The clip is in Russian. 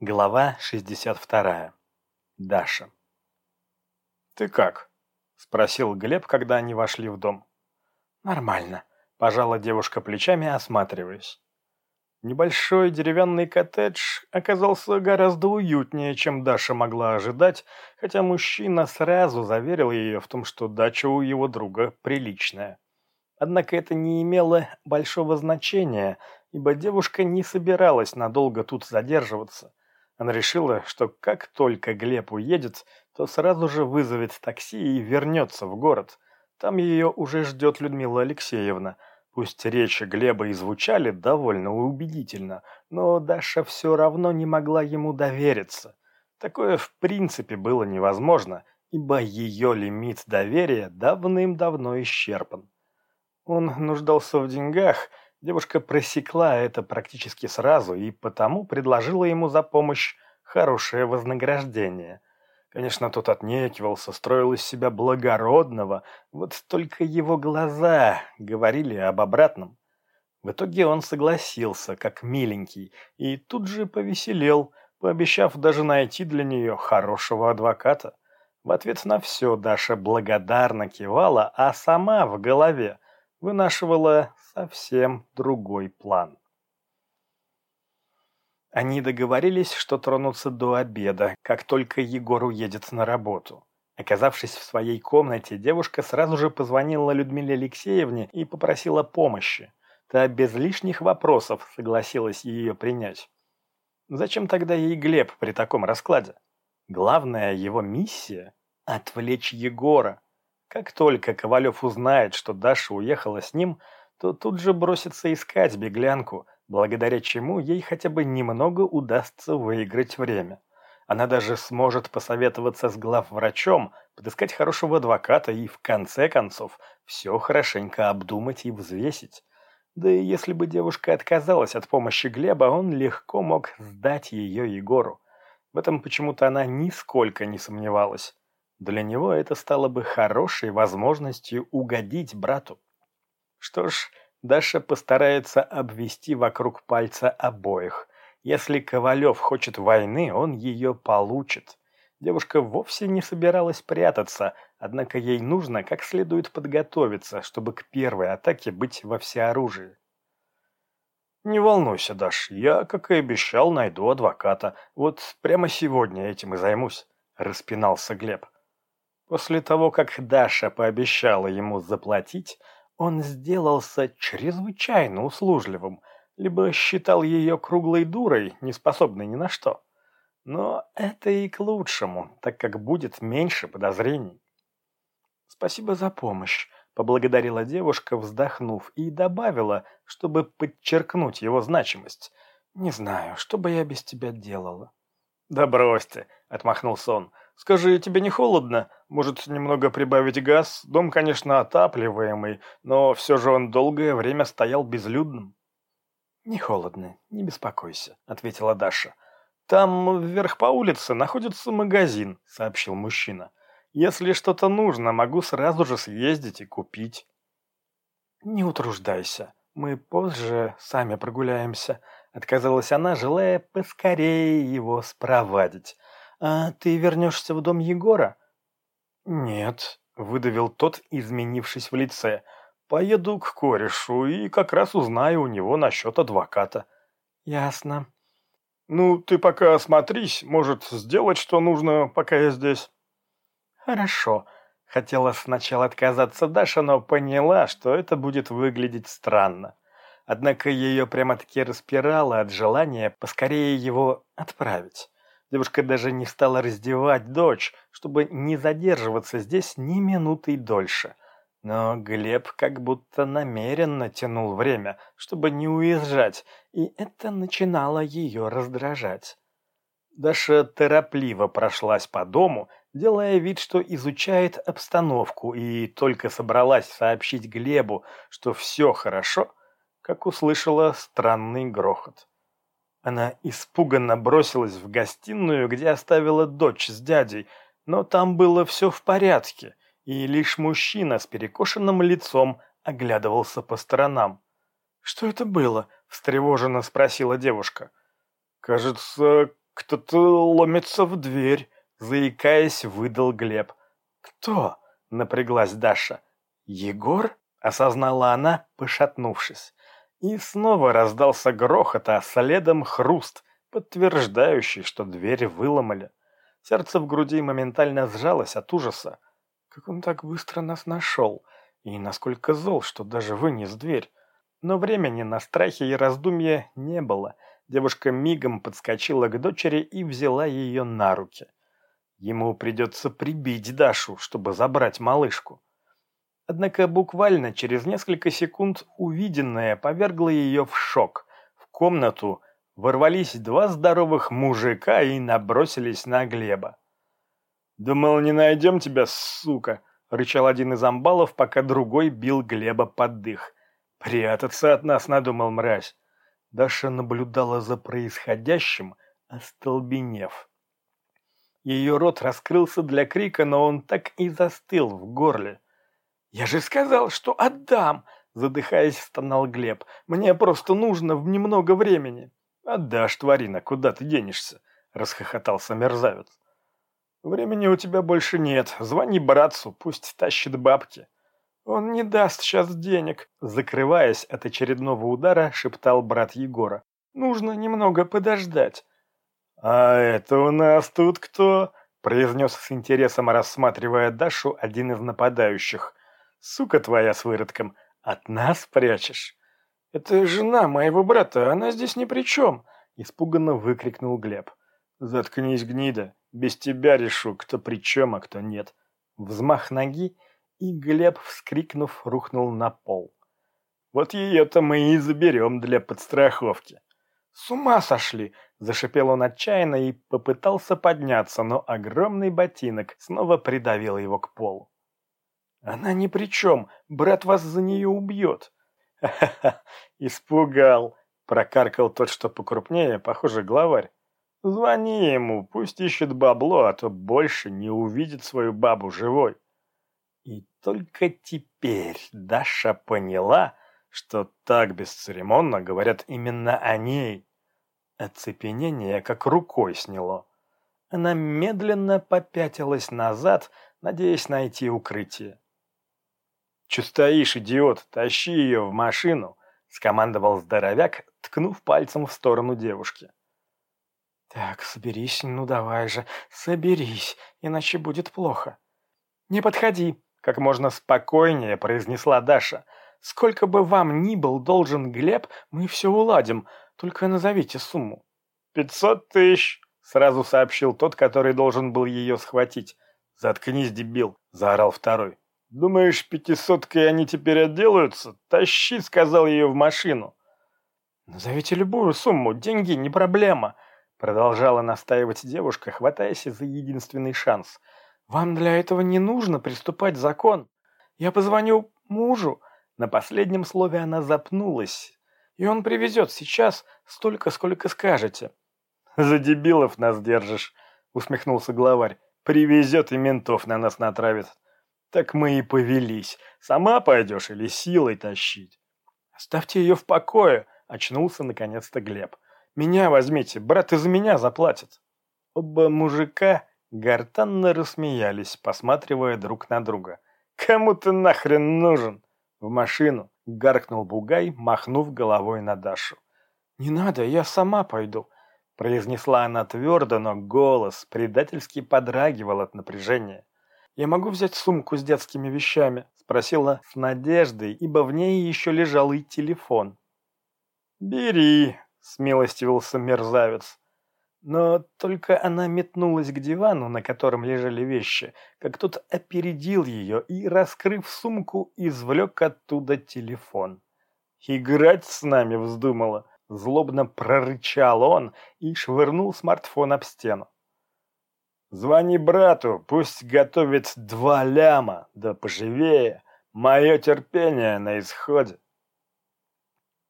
Глава 62. Даша. «Ты как?» – спросил Глеб, когда они вошли в дом. «Нормально», – пожала девушка плечами, осматриваясь. Небольшой деревянный коттедж оказался гораздо уютнее, чем Даша могла ожидать, хотя мужчина сразу заверил ее в том, что дача у его друга приличная. Однако это не имело большого значения, ибо девушка не собиралась надолго тут задерживаться. Она решила, что как только Глеб уедет, то сразу же вызовет такси и вернется в город. Там ее уже ждет Людмила Алексеевна. Пусть речи Глеба и звучали довольно убедительно, но Даша все равно не могла ему довериться. Такое в принципе было невозможно, ибо ее лимит доверия давным-давно исчерпан. Он нуждался в деньгах, девушка просекла это практически сразу и потому предложила ему за помощь хорошее вознаграждение. Конечно, тот отнекивался, строил из себя благородного, вот только его глаза говорили об обратном. В итоге он согласился, как миленький, и тут же повеселел, пообещав даже найти для нее хорошего адвоката. В ответ на все Даша благодарно кивала, а сама в голове вынашивала совсем другой план. Они договорились, что тронутся до обеда, как только Егор уедет на работу. Оказавшись в своей комнате, девушка сразу же позвонила Людмиле Алексеевне и попросила помощи. Та без лишних вопросов согласилась ее принять. Зачем тогда ей Глеб при таком раскладе? Главная его миссия – отвлечь Егора, как только Ковалев узнает, что Даша уехала с ним, то тут же бросится искать беглянку, благодаря чему ей хотя бы немного удастся выиграть время. Она даже сможет посоветоваться с главврачом, подыскать хорошего адвоката и, в конце концов, все хорошенько обдумать и взвесить. Да и если бы девушка отказалась от помощи Глеба, он легко мог сдать ее Егору. В этом почему-то она нисколько не сомневалась. Для него это стало бы хорошей возможностью угодить брату. Что ж, Даша постарается обвести вокруг пальца обоих. Если Ковалев хочет войны, он ее получит. Девушка вовсе не собиралась прятаться, однако ей нужно как следует подготовиться, чтобы к первой атаке быть во всеоружии. «Не волнуйся, Даш, я, как и обещал, найду адвоката. Вот прямо сегодня этим и займусь», – распинался Глеб. После того, как Даша пообещала ему заплатить, он сделался чрезвычайно услужливым, либо считал ее круглой дурой, неспособной ни на что. Но это и к лучшему, так как будет меньше подозрений. «Спасибо за помощь», — поблагодарила девушка, вздохнув, и добавила, чтобы подчеркнуть его значимость. «Не знаю, что бы я без тебя делала». «Да бросьте», — отмахнулся он, — Скажи, тебе не холодно? Может, немного прибавить газ? Дом, конечно, отапливаемый, но все же он долгое время стоял безлюдным. «Не холодно, не беспокойся», — ответила Даша. «Там вверх по улице находится магазин», — сообщил мужчина. «Если что-то нужно, могу сразу же съездить и купить». «Не утруждайся, мы позже сами прогуляемся», — отказалась она, желая поскорее его спровадить. «А ты вернешься в дом Егора?» «Нет», — выдавил тот, изменившись в лице. «Поеду к корешу и как раз узнаю у него насчет адвоката». «Ясно». «Ну, ты пока осмотрись, может, сделать, что нужно, пока я здесь». «Хорошо». Хотела сначала отказаться Даша, но поняла, что это будет выглядеть странно. Однако ее прямо-таки распирало от желания поскорее его отправить. Девушка даже не стала раздевать дочь, чтобы не задерживаться здесь ни минуты дольше. Но Глеб как будто намеренно тянул время, чтобы не уезжать, и это начинало ее раздражать. Даша торопливо прошлась по дому, делая вид, что изучает обстановку, и только собралась сообщить Глебу, что все хорошо, как услышала странный грохот. Она испуганно бросилась в гостиную, где оставила дочь с дядей, но там было все в порядке, и лишь мужчина с перекошенным лицом оглядывался по сторонам. «Что это было?» – встревоженно спросила девушка. «Кажется, кто-то ломится в дверь», — заикаясь, выдал Глеб. «Кто?» — напряглась Даша. «Егор?» — осознала она, пошатнувшись. И снова раздался грохот, а следом хруст, подтверждающий, что дверь выломали. Сердце в груди моментально сжалось от ужаса. Как он так быстро нас нашел? И насколько зол, что даже вынес дверь. Но времени на страхи и раздумья не было. Девушка мигом подскочила к дочери и взяла ее на руки. Ему придется прибить Дашу, чтобы забрать малышку. Однако буквально через несколько секунд увиденное повергло ее в шок. В комнату ворвались два здоровых мужика и набросились на Глеба. «Думал, не найдем тебя, сука!» — рычал один из амбалов, пока другой бил Глеба под дых. «Прятаться от нас надумал мразь!» Даша наблюдала за происходящим, остолбенев. Ее рот раскрылся для крика, но он так и застыл в горле. «Я же сказал, что отдам!» — задыхаясь, стонал Глеб. «Мне просто нужно в немного времени». «Отдашь, тварина, куда ты денешься?» — расхохотался мерзавец. «Времени у тебя больше нет. Звони братцу, пусть тащит бабки». «Он не даст сейчас денег», — закрываясь от очередного удара, шептал брат Егора. «Нужно немного подождать». «А это у нас тут кто?» — произнес с интересом, рассматривая Дашу один из нападающих. «Сука твоя с выродком, от нас прячешь?» «Это жена моего брата, она здесь ни при чем!» — испуганно выкрикнул Глеб. «Заткнись, гнида, без тебя решу, кто при чем, а кто нет». Взмах ноги — и Глеб, вскрикнув, рухнул на пол. «Вот ее-то мы и заберем для подстраховки». «С ума сошли!» – зашипел он отчаянно и попытался подняться, но огромный ботинок снова придавил его к полу. «Она ни при чем, брат вас за нее убьет». «Ха-ха-ха, испугал!» – прокаркал тот, что покрупнее, похоже, главарь. «Звони ему, пусть ищет бабло, а то больше не увидит свою бабу живой». И только теперь Даша поняла, что так бесцеремонно говорят именно о ней. Оцепенение как рукой сняло. Она медленно попятилась назад, надеясь найти укрытие. «Че стоишь, идиот? Тащи ее в машину!» — скомандовал здоровяк, ткнув пальцем в сторону девушки. «Так, соберись, ну давай же, соберись, иначе будет плохо». «Не подходи!» Как можно спокойнее произнесла Даша. «Сколько бы вам ни был должен Глеб, мы все уладим. Только назовите сумму». «Пятьсот тысяч!» — сразу сообщил тот, который должен был ее схватить. «Заткнись, дебил!» — заорал второй. «Думаешь, пятисоткой они теперь отделаются? Тащи!» — сказал ее в машину. «Назовите любую сумму, деньги не проблема!» Продолжала настаивать девушка, хватаясь за единственный шанс — «Вам для этого не нужно приступать закон. Я позвоню мужу». На последнем слове она запнулась. «И он привезет сейчас столько, сколько скажете». «За дебилов нас держишь», — усмехнулся главарь. «Привезет и ментов на нас натравит». «Так мы и повелись. Сама пойдешь или силой тащить?» «Оставьте ее в покое», — очнулся наконец-то Глеб. «Меня возьмите, брат из меня заплатит». Оба мужика Гортанно рассмеялись, посматривая друг на друга. «Кому ты нахрен нужен?» «В машину!» — гаркнул Бугай, махнув головой на Дашу. «Не надо, я сама пойду», — произнесла она твердо, но голос предательски подрагивал от напряжения. «Я могу взять сумку с детскими вещами?» — спросила с надеждой, ибо в ней еще лежал и телефон. «Бери», — смилостивился мерзавец. Но только она метнулась к дивану, на котором лежали вещи, как тот опередил ее и, раскрыв сумку, извлек оттуда телефон. «Играть с нами вздумала!» — злобно прорычал он и швырнул смартфон об стену. «Звони брату, пусть готовит два ляма, да поживее. Мое терпение на исходе».